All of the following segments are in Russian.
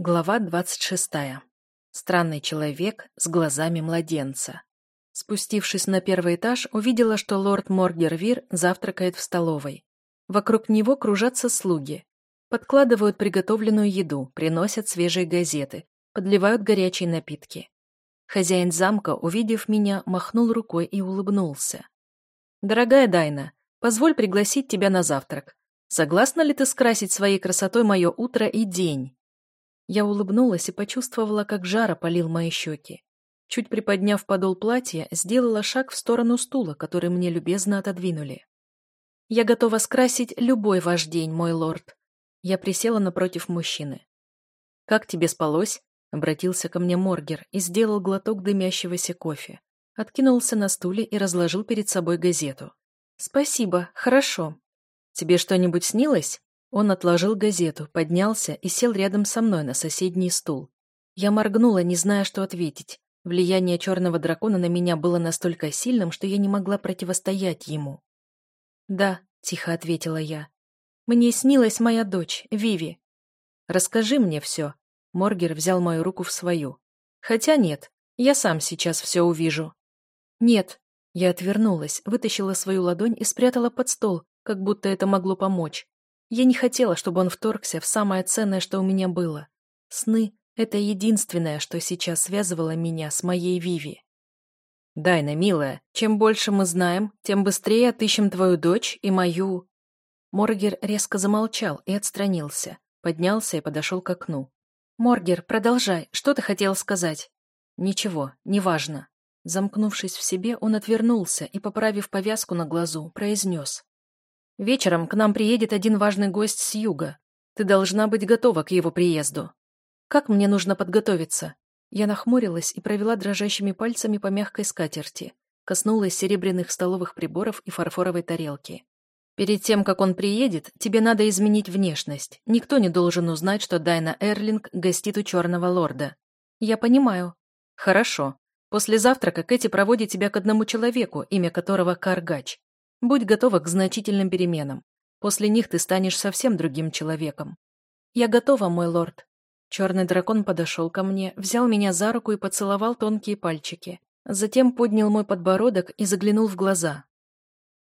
Глава 26. Странный человек с глазами младенца. Спустившись на первый этаж, увидела, что лорд Моргервир завтракает в столовой. Вокруг него кружатся слуги. Подкладывают приготовленную еду, приносят свежие газеты, подливают горячие напитки. Хозяин замка, увидев меня, махнул рукой и улыбнулся. «Дорогая Дайна, позволь пригласить тебя на завтрак. Согласна ли ты скрасить своей красотой мое утро и день?» Я улыбнулась и почувствовала, как жара полил мои щеки. Чуть приподняв подол платья, сделала шаг в сторону стула, который мне любезно отодвинули. «Я готова скрасить любой ваш день, мой лорд». Я присела напротив мужчины. «Как тебе спалось?» — обратился ко мне Моргер и сделал глоток дымящегося кофе. Откинулся на стуле и разложил перед собой газету. «Спасибо, хорошо. Тебе что-нибудь снилось?» Он отложил газету, поднялся и сел рядом со мной на соседний стул. Я моргнула, не зная, что ответить. Влияние черного дракона на меня было настолько сильным, что я не могла противостоять ему. «Да», — тихо ответила я. «Мне снилась моя дочь, Виви». «Расскажи мне все». Моргер взял мою руку в свою. «Хотя нет, я сам сейчас все увижу». «Нет». Я отвернулась, вытащила свою ладонь и спрятала под стол, как будто это могло помочь. Я не хотела, чтобы он вторгся в самое ценное, что у меня было. Сны — это единственное, что сейчас связывало меня с моей Виви. «Дайна, милая, чем больше мы знаем, тем быстрее отыщем твою дочь и мою...» Моргер резко замолчал и отстранился, поднялся и подошел к окну. «Моргер, продолжай, что ты хотел сказать?» «Ничего, неважно». Замкнувшись в себе, он отвернулся и, поправив повязку на глазу, произнес. Вечером к нам приедет один важный гость с юга. Ты должна быть готова к его приезду. Как мне нужно подготовиться? Я нахмурилась и провела дрожащими пальцами по мягкой скатерти. Коснулась серебряных столовых приборов и фарфоровой тарелки. Перед тем, как он приедет, тебе надо изменить внешность. Никто не должен узнать, что Дайна Эрлинг гостит у Черного Лорда. Я понимаю. Хорошо. После завтрака Кэти проводит тебя к одному человеку, имя которого Каргач. Будь готова к значительным переменам. После них ты станешь совсем другим человеком. Я готова, мой лорд. Черный дракон подошел ко мне, взял меня за руку и поцеловал тонкие пальчики. Затем поднял мой подбородок и заглянул в глаза.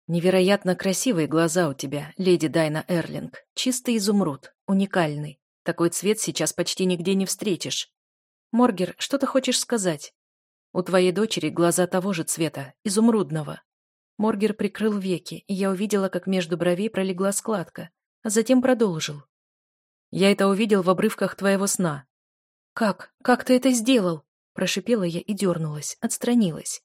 Невероятно красивые глаза у тебя, леди Дайна Эрлинг. Чистый изумруд, уникальный. Такой цвет сейчас почти нигде не встретишь. Моргер, что ты хочешь сказать? У твоей дочери глаза того же цвета, изумрудного. Моргер прикрыл веки, и я увидела, как между бровей пролегла складка, а затем продолжил. «Я это увидел в обрывках твоего сна». «Как? Как ты это сделал?» Прошипела я и дернулась, отстранилась.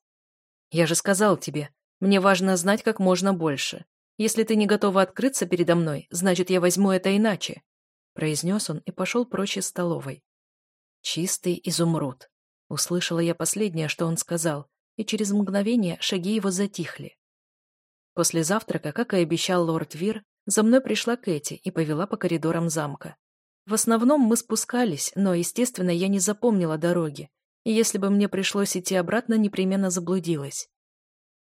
«Я же сказал тебе, мне важно знать как можно больше. Если ты не готова открыться передо мной, значит, я возьму это иначе», произнес он и пошел прочь из столовой. «Чистый изумруд», услышала я последнее, что он сказал, и через мгновение шаги его затихли. После завтрака, как и обещал лорд Вир, за мной пришла Кэти и повела по коридорам замка. В основном мы спускались, но, естественно, я не запомнила дороги, и если бы мне пришлось идти обратно, непременно заблудилась.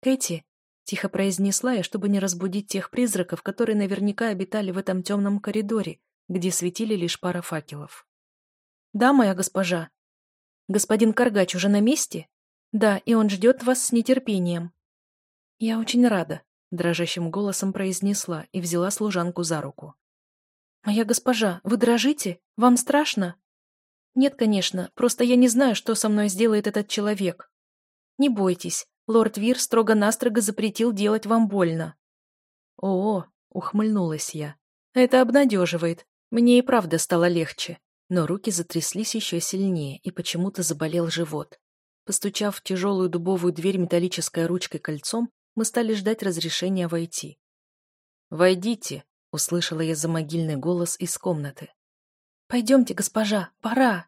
«Кэти», — тихо произнесла я, чтобы не разбудить тех призраков, которые наверняка обитали в этом темном коридоре, где светили лишь пара факелов. «Да, моя госпожа. Господин Каргач уже на месте? Да, и он ждет вас с нетерпением». «Я очень рада», — дрожащим голосом произнесла и взяла служанку за руку. «Моя госпожа, вы дрожите? Вам страшно?» «Нет, конечно, просто я не знаю, что со мной сделает этот человек». «Не бойтесь, лорд Вир строго-настрого запретил делать вам больно». «О, — ухмыльнулась я, — это обнадеживает. Мне и правда стало легче, но руки затряслись еще сильнее, и почему-то заболел живот. Постучав в тяжелую дубовую дверь металлической ручкой кольцом, мы стали ждать разрешения войти. «Войдите», — услышала я за могильный голос из комнаты. «Пойдемте, госпожа, пора!»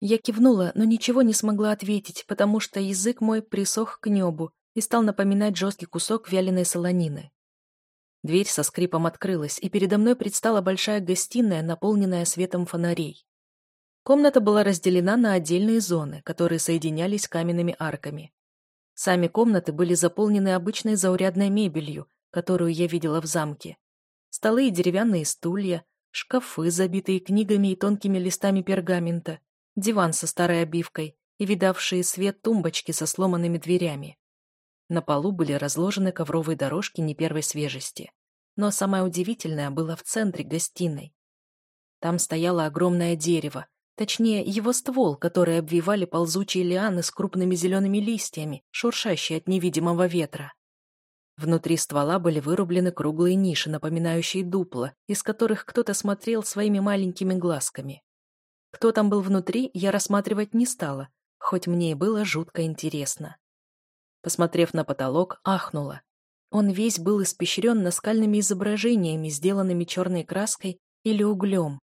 Я кивнула, но ничего не смогла ответить, потому что язык мой присох к небу и стал напоминать жесткий кусок вяленой солонины. Дверь со скрипом открылась, и передо мной предстала большая гостиная, наполненная светом фонарей. Комната была разделена на отдельные зоны, которые соединялись каменными арками. Сами комнаты были заполнены обычной заурядной мебелью, которую я видела в замке. Столы и деревянные стулья, шкафы, забитые книгами и тонкими листами пергамента, диван со старой обивкой и видавшие свет тумбочки со сломанными дверями. На полу были разложены ковровые дорожки не первой свежести. Но самое удивительное было в центре гостиной. Там стояло огромное дерево, точнее, его ствол, который обвивали ползучие лианы с крупными зелеными листьями, шуршащие от невидимого ветра. Внутри ствола были вырублены круглые ниши, напоминающие дупла, из которых кто-то смотрел своими маленькими глазками. Кто там был внутри, я рассматривать не стала, хоть мне и было жутко интересно. Посмотрев на потолок, ахнула. Он весь был испещрен наскальными изображениями, сделанными черной краской или углем.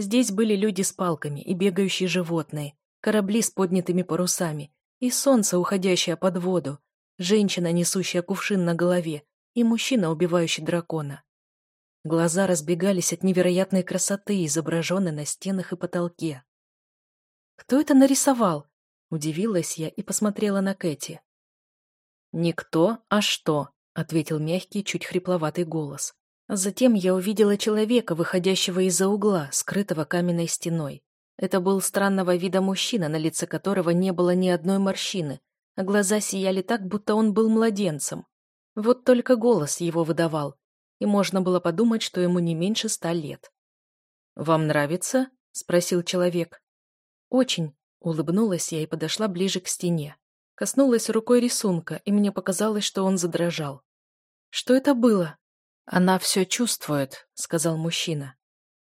Здесь были люди с палками и бегающие животные, корабли с поднятыми парусами, и солнце, уходящее под воду, женщина, несущая кувшин на голове, и мужчина, убивающий дракона. Глаза разбегались от невероятной красоты, изображенной на стенах и потолке. «Кто это нарисовал?» – удивилась я и посмотрела на Кэти. «Никто, а что?» – ответил мягкий, чуть хрипловатый голос. Затем я увидела человека, выходящего из-за угла, скрытого каменной стеной. Это был странного вида мужчина, на лице которого не было ни одной морщины, а глаза сияли так, будто он был младенцем. Вот только голос его выдавал, и можно было подумать, что ему не меньше ста лет. «Вам нравится?» – спросил человек. «Очень», – улыбнулась я и подошла ближе к стене. Коснулась рукой рисунка, и мне показалось, что он задрожал. «Что это было?» «Она все чувствует», — сказал мужчина.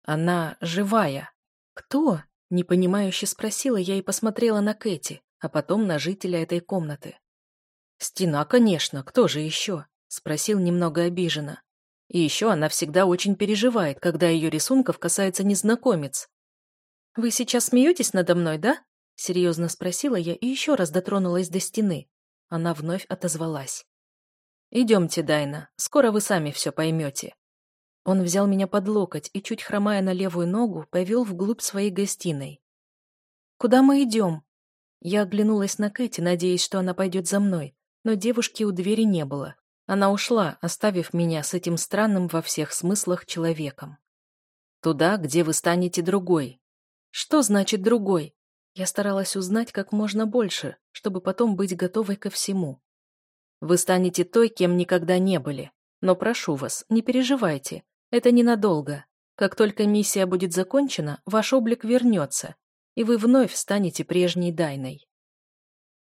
«Она живая». «Кто?» — непонимающе спросила я и посмотрела на Кэти, а потом на жителя этой комнаты. «Стена, конечно, кто же еще?» — спросил немного обиженно. И еще она всегда очень переживает, когда ее рисунков касается незнакомец. «Вы сейчас смеетесь надо мной, да?» Серьезно спросила я и еще раз дотронулась до стены. Она вновь отозвалась. «Идемте, Дайна, скоро вы сами все поймете». Он взял меня под локоть и, чуть хромая на левую ногу, повел вглубь своей гостиной. «Куда мы идем?» Я оглянулась на Кэти, надеясь, что она пойдет за мной, но девушки у двери не было. Она ушла, оставив меня с этим странным во всех смыслах человеком. «Туда, где вы станете другой». «Что значит другой?» Я старалась узнать как можно больше, чтобы потом быть готовой ко всему. Вы станете той, кем никогда не были. Но прошу вас, не переживайте. Это ненадолго. Как только миссия будет закончена, ваш облик вернется, и вы вновь станете прежней Дайной.